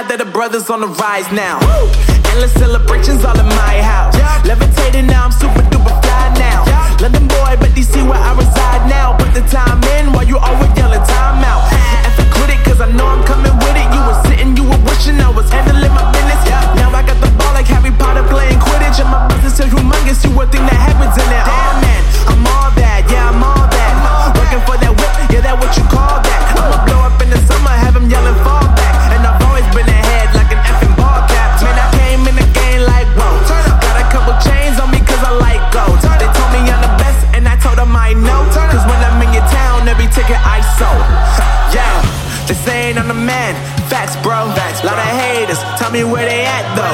that the brothers on the rise now. Endless celebrations all in my house. Levitating now, they saying I'm the man. Facts, bro. Facts, Lot of haters. Tell me where they at, though.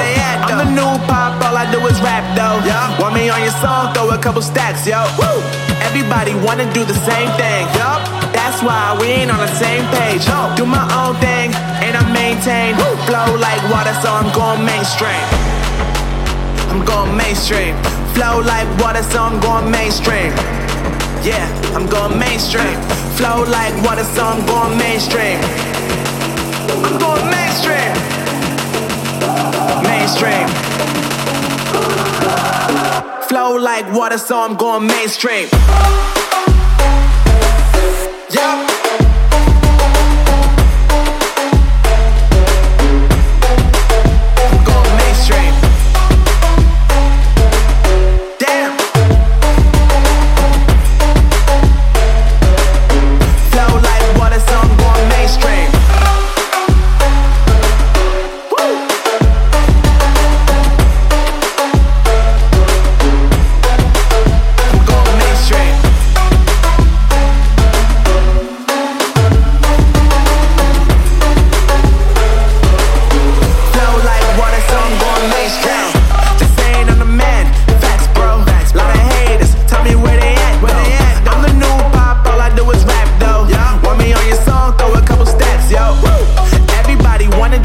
I'm the new pop, all I do is rap, though. Want me on your song, throw a couple stacks, yo. Woo! Everybody wanna do the same thing, yup. That's why we ain't on the same page. Do my own thing, and I maintain. Flow like water, so I'm going mainstream. I'm going mainstream. Flow like water, so I'm going mainstream. Yeah, I'm going mainstream. Flow like water, so I'm going mainstream. I'm going mainstream. Mainstream. Flow like water, so I'm going mainstream. Yeah.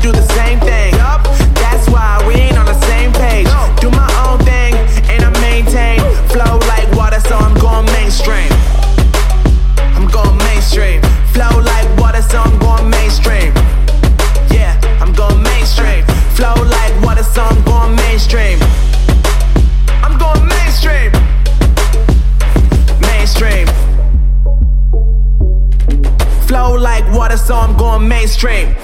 Do the same thing. That's why we ain't on the same page. Do my own thing, and I maintain. Flow like water, so I'm going mainstream. I'm going mainstream. Flow like water, so I'm going mainstream. Yeah, I'm going mainstream. Flow like water, so I'm going mainstream. I'm going mainstream. Mainstream. Flow like water, so I'm going mainstream.